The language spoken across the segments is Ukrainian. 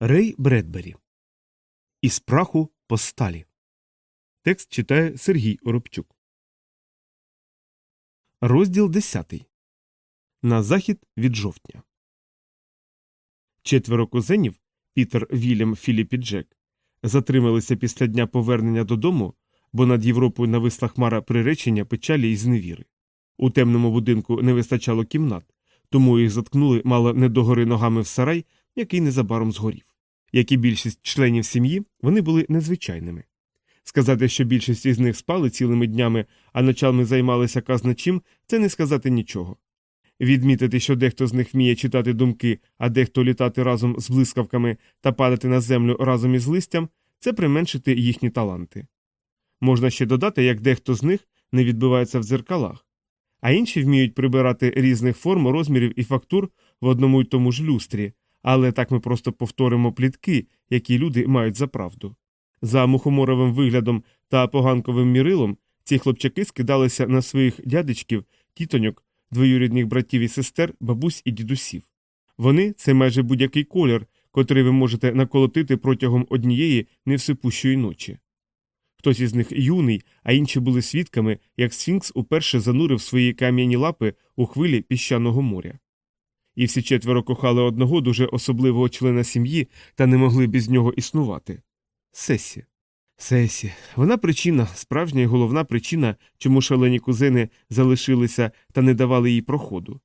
Рей Бредбері. Із праху по сталі. Текст читає Сергій Оробчук. Розділ 10. На захід від жовтня. Четверо кузенів Пітер, Вільям, Філіп і Джек затрималися після дня повернення додому, бо над Європою нависла хмара приречення печалі і зневіри. У темному будинку не вистачало кімнат, тому їх заткнули мало не догори ногами в сарай, який незабаром згорів. Як і більшість членів сім'ї, вони були незвичайними. Сказати, що більшість із них спали цілими днями, а ночами займалися казначим, це не сказати нічого. Відмітити, що дехто з них вміє читати думки, а дехто літати разом з блискавками та падати на землю разом із листям, це применшити їхні таланти. Можна ще додати, як дехто з них не відбивається в дзеркалах, а інші вміють прибирати різних форм, розмірів і фактур в одному й тому ж люстрі, але так ми просто повторимо плітки, які люди мають за правду. За мухоморовим виглядом та поганковим мірилом ці хлопчаки скидалися на своїх дядечків, тітоньок, двоюрідних братів і сестер, бабусь і дідусів. Вони це майже будь-який колір, котрий ви можете наколотити протягом однієї невсипущої ночі. Хтось із них юний, а інші були свідками, як Сфінкс уперше занурив свої кам'яні лапи у хвилі піщаного моря. І всі четверо кохали одного дуже особливого члена сім'ї та не могли без нього існувати. Сесі. Сесі. Вона причина, справжня і головна причина, чому шалені кузени залишилися та не давали їй проходу.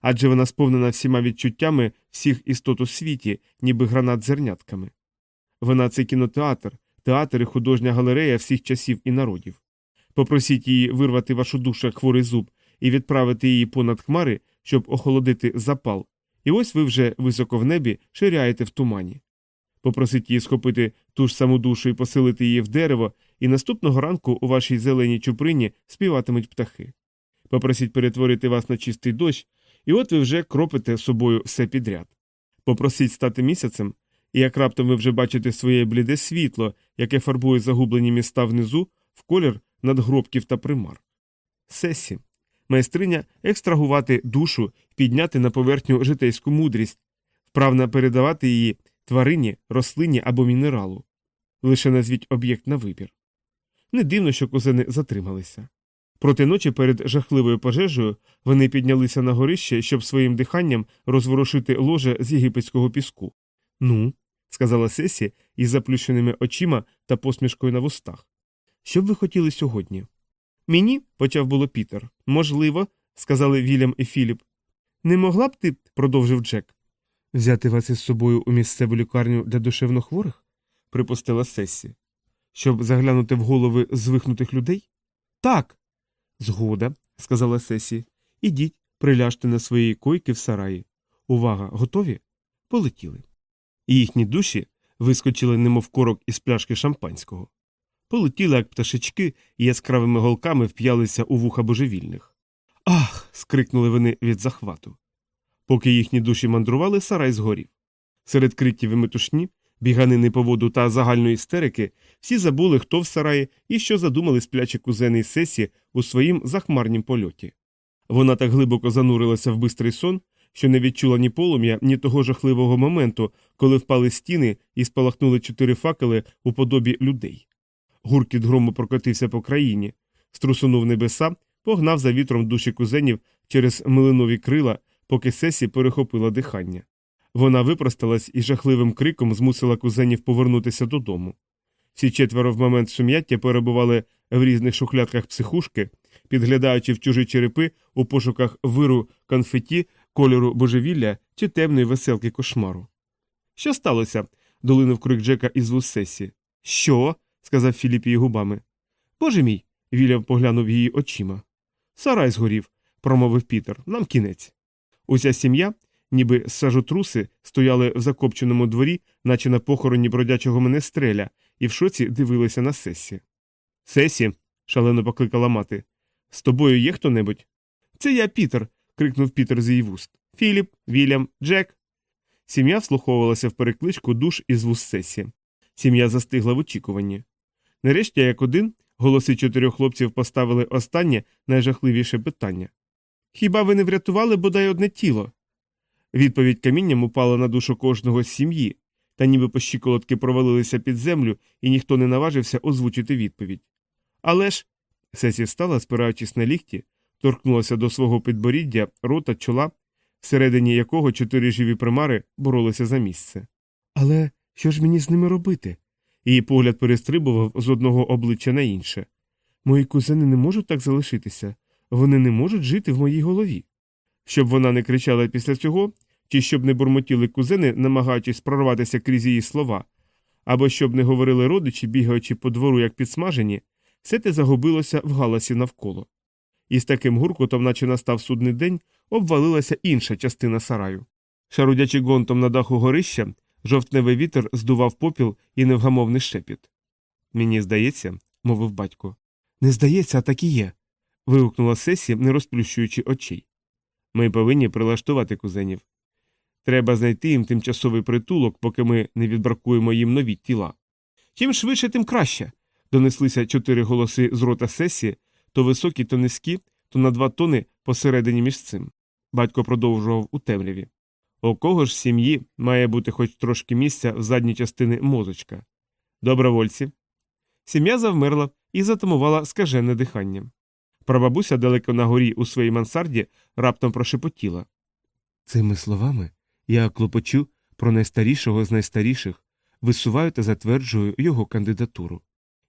Адже вона сповнена всіма відчуттями всіх істот у світі, ніби гранат зернятками. Вона це кінотеатр, театр і художня галерея всіх часів і народів. Попросіть її вирвати вашу душу як хворий зуб і відправити її понад хмари, щоб охолодити запал, і ось ви вже високо в небі ширяєте в тумані. Попросіть її схопити ту ж саму душу і посилити її в дерево, і наступного ранку у вашій зеленій чуприні співатимуть птахи. Попросіть перетворити вас на чистий дощ, і от ви вже кропите собою все підряд. Попросіть стати місяцем, і як раптом ви вже бачите своє бліде світло, яке фарбує загублені міста внизу в колір надгробків та примар. Сесі. Майстриня екстрагувати душу, підняти на поверхню житейську мудрість, вправна передавати її тварині, рослині або мінералу. Лише назвіть об'єкт на вибір. Не дивно, що кузени затрималися. Проти ночі перед жахливою пожежею вони піднялися на горище, щоб своїм диханням розворушити ложе з єгипетського піску. Ну, сказала Сесі із заплющеними очима та посмішкою на вустах. Що б ви хотіли сьогодні? Мені, почав було Пітер. Можливо, сказали Вільям і Філіп. Не могла б ти, продовжив Джек. Взяти вас із собою у місцеву лікарню для душевнохворих? припустила Сесі. Щоб заглянути в голови звихнутих людей? Так. Згода, сказала Сесі. Ідіть, приляжте на своїй койки в сараї. Увага, готові? Полетіли. І їхні душі вискочили, немов корок із пляшки шампанського. Полетіли, як пташечки, і яскравими голками вп'ялися у вуха божевільних. Ах. скрикнули вони від захвату. Поки їхні душі мандрували, сарай згорів. Серед криків і метушні, біганини по воду та загальної істерики всі забули, хто в сараї і що задумали сплячі кузени сесі у своїм захмарнім польоті. Вона так глибоко занурилася в бистрий сон, що не відчула ні полум'я, ні того жахливого моменту, коли впали стіни і спалахнули чотири факели у подобі людей. Гуркіт грому прокотився по країні, струсунув небеса, погнав за вітром душі кузенів через милинові крила, поки сесі перехопила дихання. Вона випросталась і жахливим криком змусила кузенів повернутися додому. Всі четверо в момент сум'яття перебували в різних шухлядках психушки, підглядаючи в чужі черепи у пошуках виру конфеті, кольору божевілля чи темної веселки кошмару. Що сталося? долинув крик Джека із вуз сесі. Що? Сказав Філіп її губами. Боже мій. Вільям поглянув її очима. Сарай згорів, промовив Пітер, нам кінець. Уся сім'я, ніби сажотруси, стояли в закопченому дворі, наче на похороні бродячого менестреля, і в шоці дивилися на сесі. Сесі, шалено покликала мати. З тобою є хто небудь? Це я, Пітер. крикнув Пітер з її вуст. Філіп, Вільям, Джек. Сім'я вслуховувалася в перекличку душ із вуст сесі. Сім'я застигла в очікуванні. Нарешті, як один, голоси чотирьох хлопців поставили останнє найжахливіше питання Хіба ви не врятували бодай одне тіло? Відповідь камінням упала на душу кожного з сім'ї, та ніби по щиколотки провалилися під землю, і ніхто не наважився озвучити відповідь. Але ж. Сесі встала, спираючись на лікті, торкнулася до свого підборіддя, рота, чола, всередині якого чотири живі примари боролися за місце. Але що ж мені з ними робити? Її погляд перестрибував з одного обличчя на інше. Мої кузени не можуть так залишитися, вони не можуть жити в моїй голові. Щоб вона не кричала після цього, чи щоб не бурмотіли кузени, намагаючись прорватися крізь її слова, або щоб не говорили родичі, бігаючи по двору, як підсмажені, все те загубилося в галасі навколо. І з таким гуркотом, наче настав судний день, обвалилася інша частина сараю. Шарудячи гонтом на даху горища, жовтневий вітер здував попіл і невгамовний шепіт. Мені здається, мовив батько. Не здається, а так і є. вигукнула Сесі, не розплющуючи очей. Ми повинні прилаштувати кузенів. Треба знайти їм тимчасовий притулок, поки ми не відбракуємо їм нові тіла. Чим швидше, тим краще. Донеслися чотири голоси з рота Сесі, то високі, то низькі, то на два тони посередині між цим. Батько продовжував у темряві. У кого ж сім'ї має бути хоч трошки місця в задній частини мозочка? Добровольці. Сім'я завмерла і затамувала скажене дихання. Прабабуся далеко на горі у своїй мансарді раптом прошепотіла. Цими словами я клопочу про найстарішого з найстаріших, висуваю та затверджую його кандидатуру.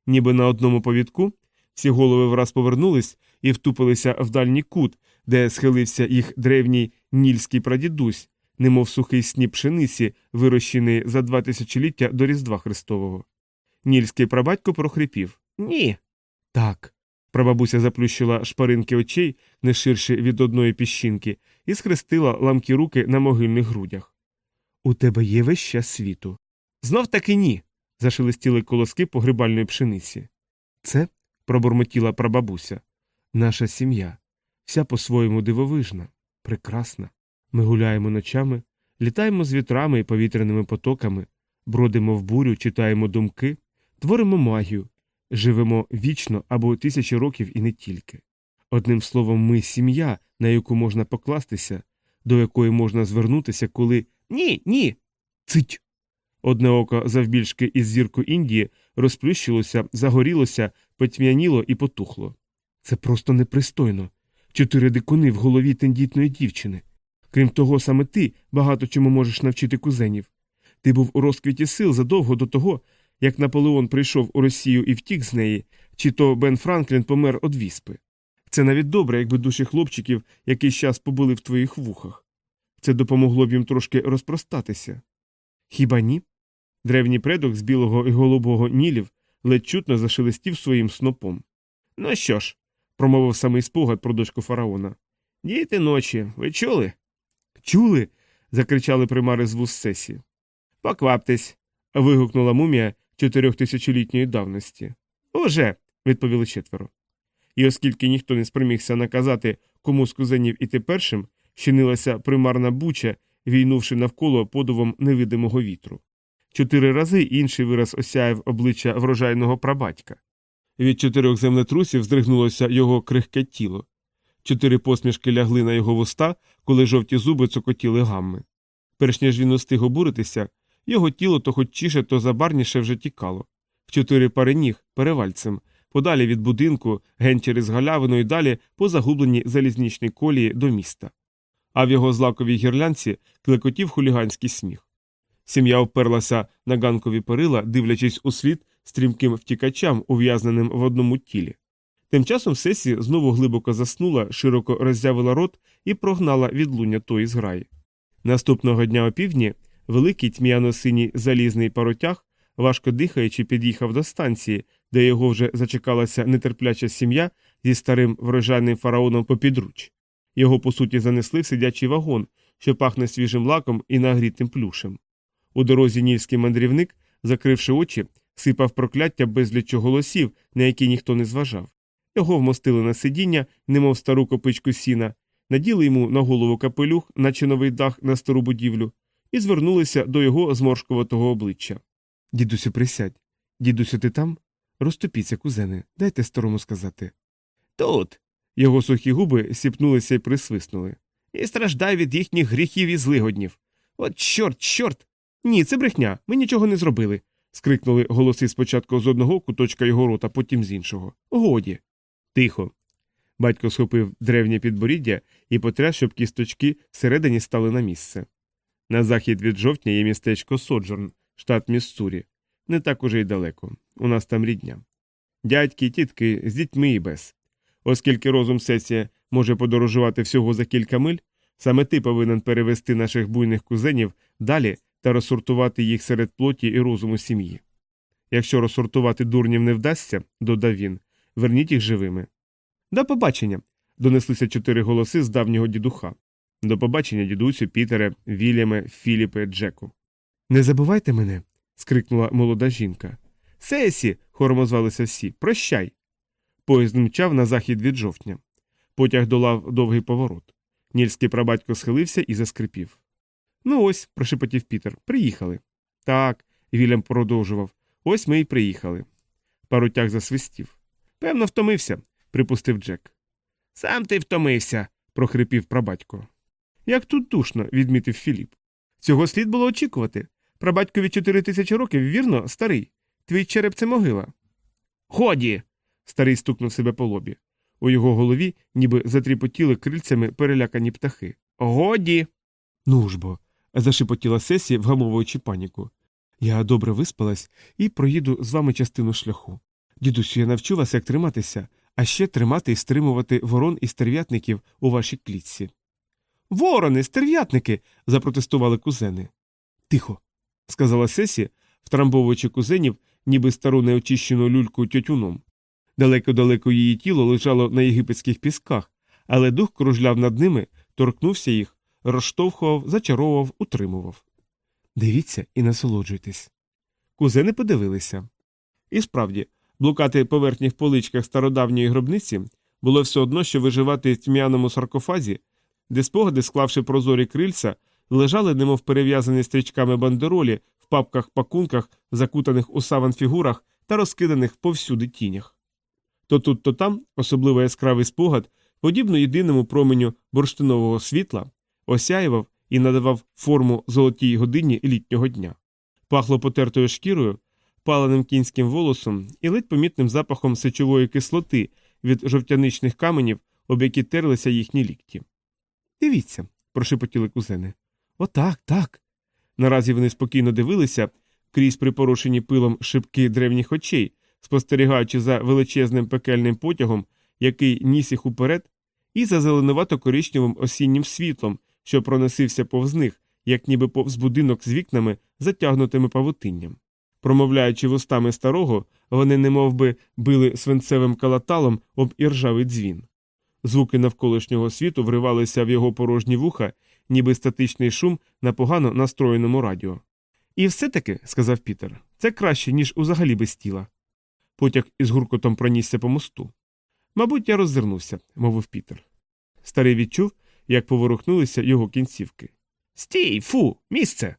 Ніби на одному повідку всі голови враз повернулись і втупилися в дальній кут, де схилився їх древній нільський прадідусь, немов сухий сніп пшениці, вирощений за два тисячоліття до Різдва Христового. Нільський прабатько прохрипів Ні. Так. Прабабуся заплющила шпаринки очей не ширше від одної піщинки, і схрестила ламкі руки на могильних грудях. У тебе є весь час світу. Знов таки ні. зашелестіли колоски погрибальної пшениці. Це, пробурмотіла прабабуся, наша сім'я, вся по-своєму дивовижна, прекрасна. Ми гуляємо ночами, літаємо з вітрами і повітряними потоками, бродимо в бурю, читаємо думки, творимо магію, живемо вічно або тисячі років і не тільки. Одним словом, ми сім'я, на яку можна покластися, до якої можна звернутися, коли ні, ні. Цить. Одне око завбільшки із зірку Індії розплющилося, загорілося, потьмяніло і потухло. Це просто непристойно. Чотири дикуни в голові тендітної дівчини. Крім того, саме ти багато чому можеш навчити кузенів. Ти був у розквіті сил задовго до того, як Наполеон прийшов у Росію і втік з неї, чи то Бен Франклін помер од віспи. Це навіть добре, якби душі хлопчиків якийсь час побули в твоїх вухах. Це допомогло б їм трошки розпростатися. Хіба ні? Древній предок з білого і голубого нілів ледь чутно зашелестів своїм снопом. Ну що ж, промовив самий спогад про дочку фараона. Діти ночі, ви чули? Чули. закричали примари з вуз сесі. Покваптесь. вигукнула мумія чотирьохтисячолітньої давності. Уже, відповіли четверо. І оскільки ніхто не спромігся наказати, кому з кузенів іти першим, чинилася примарна буча, війнувши навколо подувом невидимого вітру. Чотири рази інший вираз осяяв обличчя врожайного прабатька. Від чотирьох землетрусів здригнулося його крихке тіло. Чотири посмішки лягли на його вуста, коли жовті зуби цокотіли гамми. Перш ніж він устиг обуритися, його тіло то хоч чіше, то забарніше вже тікало. В чотири пари ніг перевальцем, подалі від будинку, ген через галявину і далі по загубленій залізничній колії до міста. А в його злаковій гірлянці клекотів хуліганський сміх. Сім'я вперлася на ганкові перила, дивлячись у слід стрімким втікачам, ув'язненим в одному тілі. Тим часом Сесі знову глибоко заснула, широко роззявила рот і прогнала відлуння тої зграї. Наступного дня опівдні великий тьмяно-синій залізний паротяг, важко дихаючи, під'їхав до станції, де його вже зачекалася нетерпляча сім'я зі старим врожайним фараоном попідруч. Його, по суті, занесли в сидячий вагон, що пахне свіжим лаком і нагрітим плюшем. У дорозі нільський мандрівник, закривши очі, сипав прокляття безліч голосів, на які ніхто не зважав. Його вмостили на сидіння, немов стару копичку сіна, наділи йому на голову капелюх, наче новий дах на стару будівлю, і звернулися до його зморшкуватого обличчя. Дідусю, присядь. Дідусю, ти там? Розтопіться, кузени, дайте старому сказати. Тут. Його сухі губи сіпнулися і присвиснули. І страждай від їхніх гріхів і злигоднів. От чорт, чорт. Ні, це брехня, ми нічого не зробили. скрикнули голоси спочатку з одного куточка його рота, потім з іншого. Годі. Тихо. Батько схопив древнє підборіддя і потряс, щоб кісточки всередині стали на місце. На захід від жовтня є містечко Соджорн, штат Міссурі. Не так уже й далеко. У нас там рідня. Дядьки, тітки, з дітьми і без. Оскільки розум сесія може подорожувати всього за кілька миль, саме ти повинен перевести наших буйних кузенів далі та розсортувати їх серед плоті і розуму сім'ї. Якщо розсортувати дурнів не вдасться, додав він, верніть їх живими. До побачення. донеслися чотири голоси з давнього дідуха. До побачення, дідусю, Пітере, Вільяме, Філіпе, Джеку. Не забувайте мене. скрикнула молода жінка. Сесі. хором озвалися всі. Прощай. Поїзд мчав на захід від жовтня. Потяг долав довгий поворот. Нільський прабатько схилився і заскрипів. Ну ось, прошепотів Пітер, приїхали. Так, Вільям продовжував. Ось ми й приїхали. Паротяг засвистів. Певно, втомився, припустив Джек. Сам ти втомився, прохрипів прабатько. Як тут душно, відмітив Філіп. Цього слід було очікувати. Прабатькові чотири тисячі років, вірно, старий. Твій череп це могила. Ході. Старий стукнув себе по лобі. У його голові ніби затріпотіли крильцями перелякані птахи. Годі. Ну ж бо, зашепотіла сесія, вгамовуючи паніку. Я добре виспалась і проїду з вами частину шляху. Дідусю, я навчу вас, як триматися, а ще тримати і стримувати ворон і стерв'ятників у вашій клітці. Ворони, стерв'ятники. запротестували кузени. Тихо, сказала сесі, втрамбовуючи кузенів, ніби стару неочищену люльку тютюном. Далеко-далеко її тіло лежало на єгипетських пісках, але дух кружляв над ними, торкнувся їх, розштовхував, зачаровував, утримував. Дивіться і насолоджуйтесь. Кузени подивилися. І справді, блукати поверхні в поличках стародавньої гробниці було все одно, що виживати в тьмяному саркофазі, де спогади, склавши прозорі крильця, лежали, немов перев'язані стрічками бандеролі в папках пакунках, закутаних у саван фігурах та розкиданих повсюди тінях. То тут, то там, особливо яскравий спогад, подібно єдиному променю бурштинового світла, осяював і надавав форму золотій годині літнього дня. Пахло потертою шкірою, паленим кінським волосом і ледь помітним запахом сечової кислоти від жовтяничних каменів, об які терлися їхні лікті. Дивіться, прошепотіли кузени. Отак, так. Наразі вони спокійно дивилися крізь припорошені пилом шибки древніх очей, спостерігаючи за величезним пекельним потягом, який ніс їх уперед, і за зеленувато коричневим осіннім світлом, що проносився повз них, як ніби повз будинок з вікнами, затягнутими павутинням. Промовляючи вустами старого, вони немов би били свинцевим калаталом об іржавий дзвін. Звуки навколишнього світу вривалися в його порожні вуха, ніби статичний шум на погано настроєному радіо. І все таки, сказав Пітер, це краще, ніж узагалі без тіла. Потяг із гуркотом пронісся по мосту. Мабуть, я роззирнувся, мовив Пітер. Старий відчув, як поворухнулися його кінцівки. Стій, фу, місце.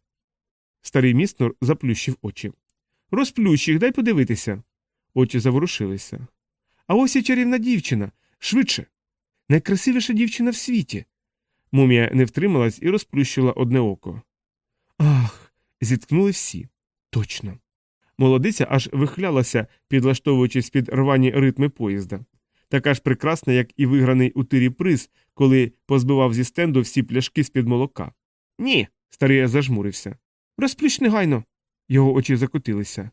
Старий міснор заплющив очі. Розплющ їх, дай подивитися. Очі заворушилися. А ось і чарівна дівчина. Швидше. Найкрасивіша дівчина в світі. Мумія не втрималась і розплющила одне око. Ах. зіткнули всі. Точно. Молодиця аж вихлялася, підлаштовуючись під рвані ритми поїзда. Така ж прекрасна, як і виграний у тирі приз, коли позбивав зі стенду всі пляшки з під молока. Ні. Старий зажмурився. Розплющ негайно. Його очі закотилися.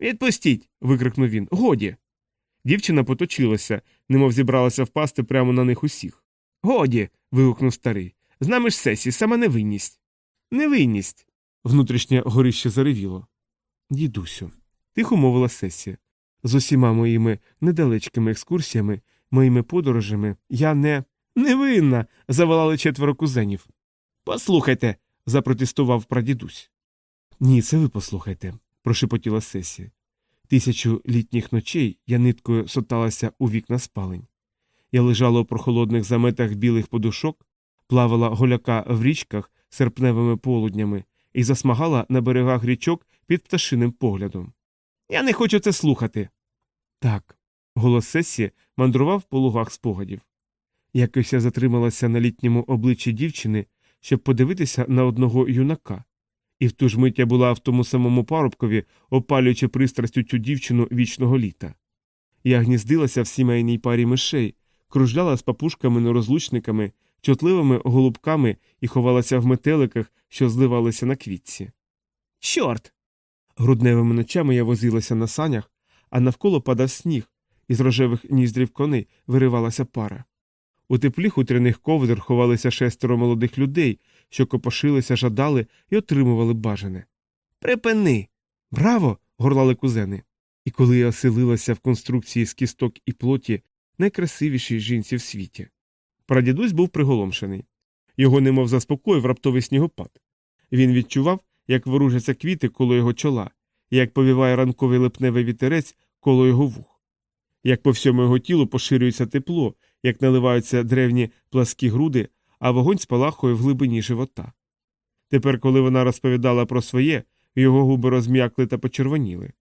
Відпустіть. викрикнув він. Годі. Дівчина поточилася, немов зібралася впасти прямо на них усіх. Годі. вигукнув старий. З нами ж сесі, сама невинність. Невинність. Внутрішнє горище заревіло. Дідусю, тихо мовила сесія. З усіма моїми недалечкими екскурсіями, моїми подорожами я не. Невинна. заволали четверо кузенів. Послухайте. запротестував прадідусь. Ні, це ви послухайте, прошепотіла сесія. Тисячу літніх ночей я ниткою соталася у вікна спалень. Я лежала у прохолодних заметах білих подушок, плавала голяка в річках серпневими полуднями і засмагала на берегах річок під пташиним поглядом. Я не хочу це слухати. Так, голос сесії мандрував по лугах спогадів. Якось я затрималася на літньому обличчі дівчини, щоб подивитися на одного юнака, І в ту ж мить я була в тому самому парубкові, опалюючи пристрастю цю дівчину вічного літа. Я гніздилася в сімейній парі мишей, кружляла з папушками-нерозлучниками, чутливими голубками і ховалася в метеликах, що зливалися на квітці. Чорт! Грудневими ночами я возилася на санях, а навколо падав сніг, із рожевих ніздрів коней виривалася пара. У теплі хутряних ковдр ховалися шестеро молодих людей, що копошилися, жадали і отримували бажане. Припини. Браво! горлали кузени. І коли я оселилася в конструкції з кісток і плоті найкрасивішій жінці в світі. Прадідусь був приголомшений. Його немов заспокоїв раптовий снігопад. Він відчував, як воружаться квіти коло його чола, як повіває ранковий липневий вітерець коло його вух, як по всьому його тілу поширюється тепло, як наливаються древні пласкі груди, а вогонь спалахує в глибині живота. Тепер, коли вона розповідала про своє, його губи розм'якли та почервоніли.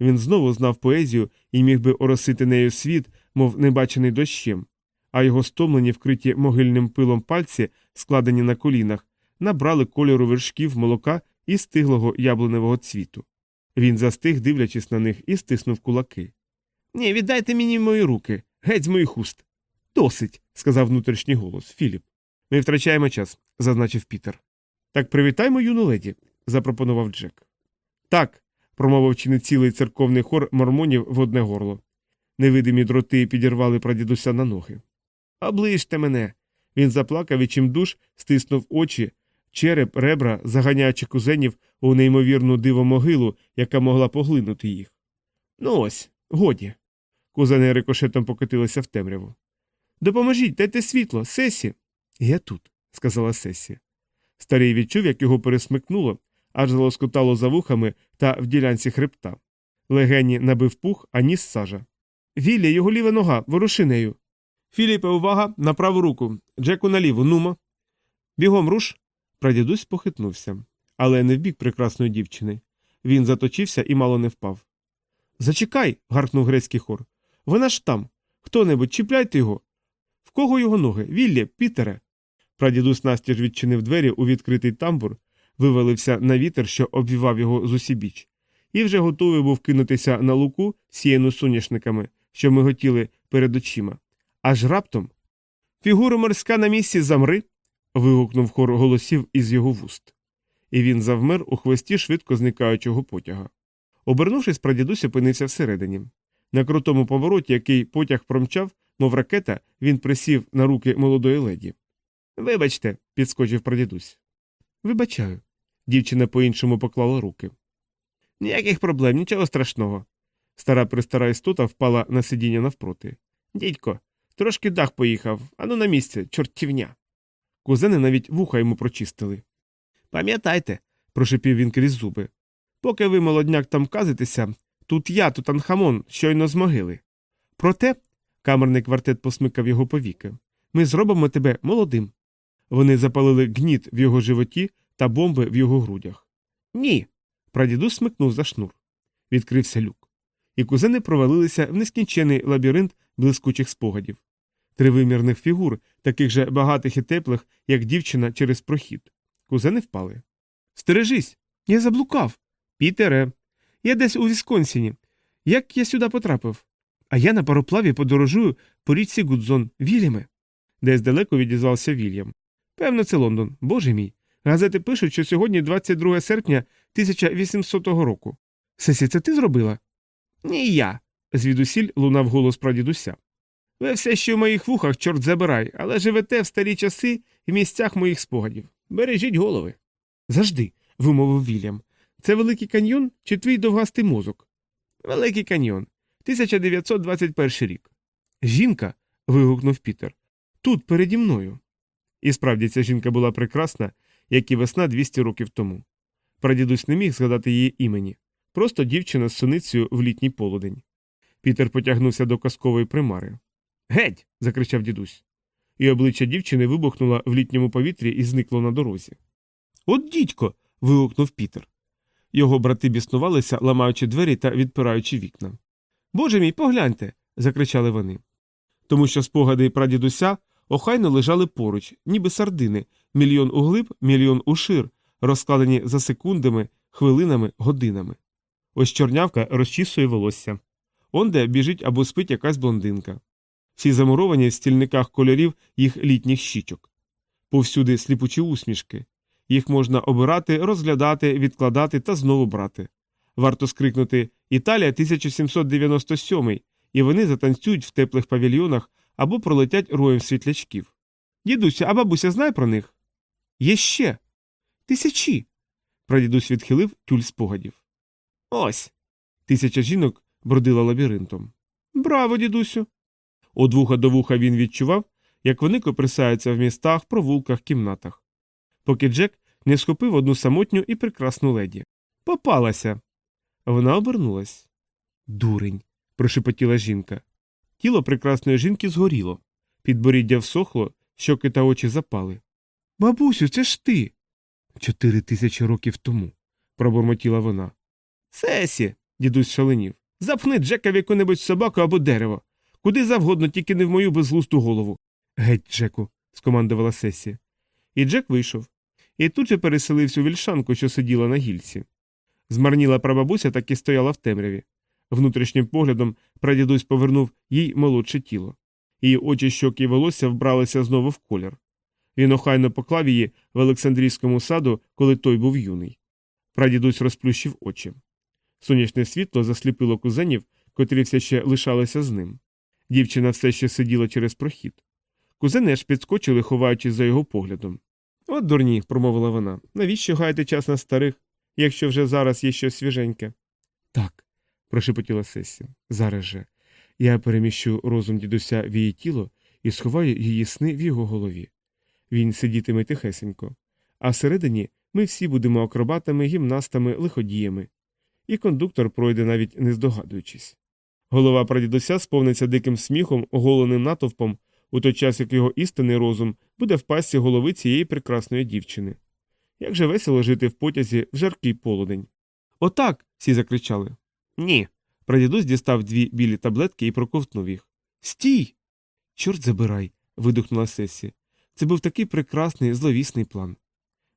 Він знову знав поезію і міг би оросити нею світ, мов небачений дощем, а його стомлені, вкриті могильним пилом пальці, складені на колінах, набрали кольору вершків молока і стиглого яблуневого цвіту. Він застиг, дивлячись на них, і стиснув кулаки. Ні, віддайте мені мої руки, геть з моїх уст. Досить, сказав внутрішній голос Філіп. Ми втрачаємо час, зазначив Пітер. Так привітаймо юну леді, запропонував Джек. Так, промовив чи не цілий церковний хор мормонів в одне горло. Невидимі дроти підірвали прадідуся на ноги. Оближте мене. Він заплакав і чимдуж стиснув очі, череп, ребра, заганяючи кузенів у неймовірну дивомогилу, яка могла поглинути їх. Ну ось, годі. Кузени рикошетом покотилися в темряву. Допоможіть, дайте світло, сесі. Я тут, сказала Сесі. Старий відчув, як його пересмикнуло, аж залоскотало за вухами та в ділянці хребта. Легені набив пух, а ніс сажа. Вілля, його ліва нога, воруши нею. Філіпе, увага, на праву руку. Джеку наліву, нумо. Бігом руш. Прадідусь похитнувся, але не в бік прекрасної дівчини. Він заточився і мало не впав. Зачекай. гаркнув грецький хор. Вона ж там. Хто небудь чіпляйте його. В кого його ноги? Віллє, Пітере. Прадідусь настіж відчинив двері у відкритий тамбур, вивалився на вітер, що обвівав його з усібіч, і вже готовий був кинутися на луку, сіяну соняшниками, що миготіли перед очима. Аж раптом. Фігура морська на місці замри. вигукнув хор голосів із його вуст. І він завмер у хвості швидко зникаючого потяга. Обернувшись, прадідусь опинився всередині. На крутому повороті, який потяг промчав, мов ракета, він присів на руки молодої леді. Вибачте, підскочив прадідусь. Вибачаю. Дівчина по іншому поклала руки. Ніяких проблем, нічого страшного. Стара пристара істота впала на сидіння навпроти. Дідько, трошки дах поїхав, ану на місце, чортівня. Кузени навіть вуха йому прочистили. Пам'ятайте, прошипів він крізь зуби. Поки ви, молодняк, там казитеся, тут я, тут анхамон, щойно з могили. Проте, камерний квартет посмикав його повіки, ми зробимо тебе молодим. Вони запалили гніт в його животі та бомби в його грудях. Ні. Прадідус смикнув за шнур. Відкрився люк. І кузени провалилися в нескінчений лабіринт блискучих спогадів, тривимірних фігур, таких же багатих і теплих, як дівчина через прохід. Кузени впали. Стережись, я заблукав. Пітере, я десь у Вісконсіні. Як я сюди потрапив? А я на пароплаві подорожую по річці Гудзон, Вільяме. Десь далеко відізвався Вільям. Певно, це Лондон, боже мій. Газети пишуть, що сьогодні 22 серпня 1800 року. Сесі, це ти зробила? Ні, я. звідусіль лунав голос прадідуся. Ви все ще в моїх вухах, чорт забирай, але живете в старі часи в місцях моїх спогадів. Бережіть голови. Завжди, вимовив Вільям. Це Великий каньйон чи твій довгастий мозок? Великий каньйон. 1921 рік. Жінка. вигукнув Пітер. Тут переді мною. І справді ця жінка була прекрасна, як і весна 200 років тому. Прадідусь не міг згадати її імені, просто дівчина з суницею в літній полудень. Пітер потягнувся до казкової примари. Геть. закричав дідусь. І обличчя дівчини вибухнуло в літньому повітрі і зникло на дорозі. От дідько. вигукнув Пітер. Його брати біснувалися, ламаючи двері та відпираючи вікна. Боже мій, погляньте. закричали вони. Тому що спогади прадідуся охайно лежали поруч, ніби сардини, мільйон углиб, мільйон ушир, розкладені за секундами, хвилинами, годинами. Ось чорнявка розчісує волосся. Онде біжить або спить якась блондинка. Всі замуровані в стільниках кольорів їх літніх щічок. Повсюди сліпучі усмішки. Їх можна обирати, розглядати, відкладати та знову брати. Варто скрикнути Італія 1797, і вони затанцюють в теплих павільйонах або пролетять роєм світлячків. Дідуся, а бабуся знає про них? Є ще. Тисячі. Прадідусь відхилив тюль спогадів. Ось. Тисяча жінок бродила лабіринтом. Браво, дідусю. Од вуха до вуха він відчував, як вони коприсаються в містах, провулках, кімнатах. Поки Джек не схопив одну самотню і прекрасну леді. Попалася. Вона обернулась. Дурень. прошепотіла жінка. Тіло прекрасної жінки згоріло. Підборіддя всохло, щоки та очі запали. Бабусю, це ж ти. Чотири тисячі років тому, пробурмотіла вона. Сесі, дідусь шаленів. Запхни Джека в яку-небудь собаку або дерево. Куди завгодно, тільки не в мою безглусту голову. Геть, Джеку, скомандувала Сесі. І Джек вийшов. І тут же переселився у вільшанку, що сиділа на гільці. Змарніла прабабуся так і стояла в темряві. Внутрішнім поглядом прадідусь повернув їй молодше тіло. Її очі, щоки і волосся вбралися знову в колір. Він охайно поклав її в Олександрійському саду, коли той був юний. Прадідусь розплющив очі. Сонячне світло засліпило кузенів, котрі все ще лишалися з ним. Дівчина все ще сиділа через прохід. Кузени аж підскочили, ховаючись за його поглядом. От дурні, промовила вона. Навіщо гаяти час на старих, якщо вже зараз є щось свіженьке? Так, прошепотіла Сесі. Зараз же. Я переміщу розум дідуся в її тіло і сховаю її сни в його голові. Він сидітиме тихесенько. А всередині ми всі будемо акробатами, гімнастами, лиходіями. І кондуктор пройде навіть не здогадуючись. Голова прадідуся сповниться диким сміхом, оголеним натовпом, у той час як його істинний розум буде в пасті голови цієї прекрасної дівчини. Як же весело жити в потязі в жаркий полудень. Отак. всі закричали. Ні. Прадідусь дістав дві білі таблетки і проковтнув їх. Стій. Чорт забирай. видухнула Сесі. Це був такий прекрасний, зловісний план.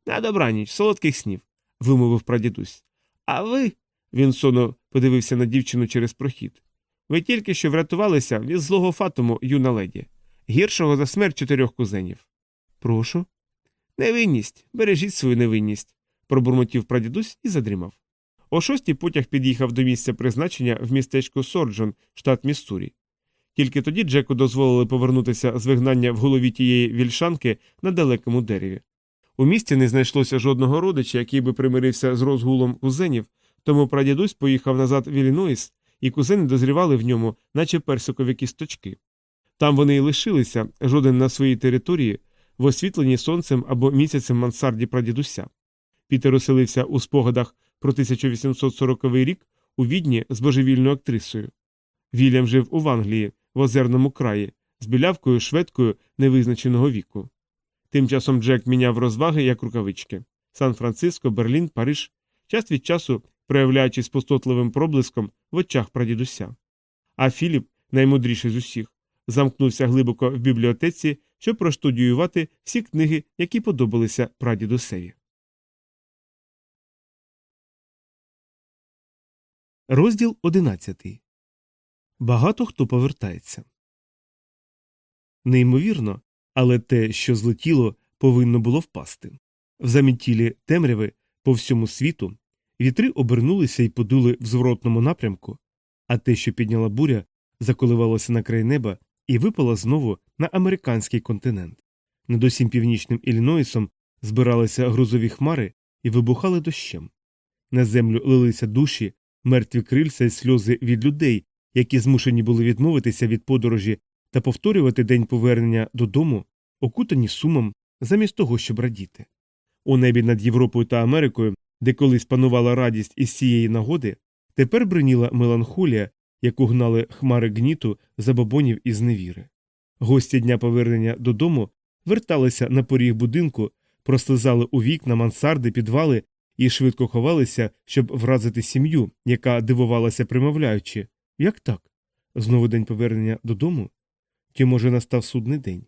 На добраніч, солодких снів, вимовив прадідусь. А ви. Він соно подивився на дівчину через прохід. Ви тільки що врятувалися від злого фатуму, юна леді, гіршого за смерть чотирьох кузенів. Прошу. Невинність, бережіть свою невинність, пробурмотів прадідусь і задрімав. О шостій потяг під'їхав до місця призначення в містечко Сорджон, штат Міссурі. Тільки тоді Джеку дозволили повернутися з вигнання в голові тієї вільшанки на далекому дереві. У місті не знайшлося жодного родича, який би примирився з розгулом кузенів, тому прадідусь поїхав назад в Іллінойс, і кузени дозрівали в ньому, наче персикові кісточки. Там вони й лишилися, жоден на своїй території, в освітленні сонцем або місяцем мансарді прадідуся. Пітер оселився у спогадах про 1840 рік у відні з божевільною актрисою. Вільям жив у Англії, в озерному краї, з білявкою шведкою невизначеного віку. Тим часом Джек міняв розваги як рукавички Сан-Франциско, Берлін, Париж, час від часу проявляючись пустотливим проблиском в очах прадідуся. А Філіп, наймудріший з усіх, замкнувся глибоко в бібліотеці, щоб проштудіювати всі книги, які подобалися прадідусеві. Розділ одинадцятий. Багато хто повертається. Неймовірно, але те, що злетіло, повинно було впасти. В замітілі темряви по всьому світу вітри обернулися і подули в зворотному напрямку, а те, що підняла буря, заколивалося на край неба і випало знову на американський континент. Над усім північним Іллінойсом збиралися грузові хмари і вибухали дощем. На землю лилися душі, мертві крильця і сльози від людей, які змушені були відмовитися від подорожі та повторювати день повернення додому, окутані сумом, замість того, щоб радіти. У небі над Європою та Америкою, де колись панувала радість із цієї нагоди, тепер бриніла меланхолія, яку гнали хмари гніту, забобонів і зневіри. Гості дня повернення додому верталися на поріг будинку, прослизали у вікна, мансарди, підвали і швидко ховалися, щоб вразити сім'ю, яка дивувалася, примовляючи як так? Знову день повернення додому? Чи, може, настав судний день?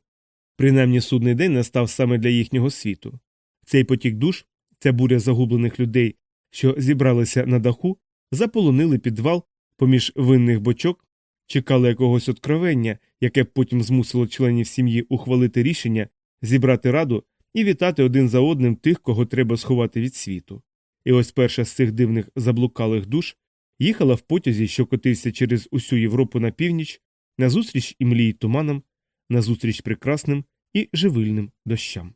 Принаймні судний день настав саме для їхнього світу. Цей потік душ, Ця буря загублених людей, що зібралися на даху, заполонили підвал поміж винних бочок, чекали якогось откровення, яке потім змусило членів сім'ї ухвалити рішення, зібрати раду і вітати один за одним тих, кого треба сховати від світу. І ось перша з цих дивних заблукалих душ їхала в потязі, що котився через усю Європу на північ, назустріч імлі й туманам, назустріч прекрасним і живильним дощам.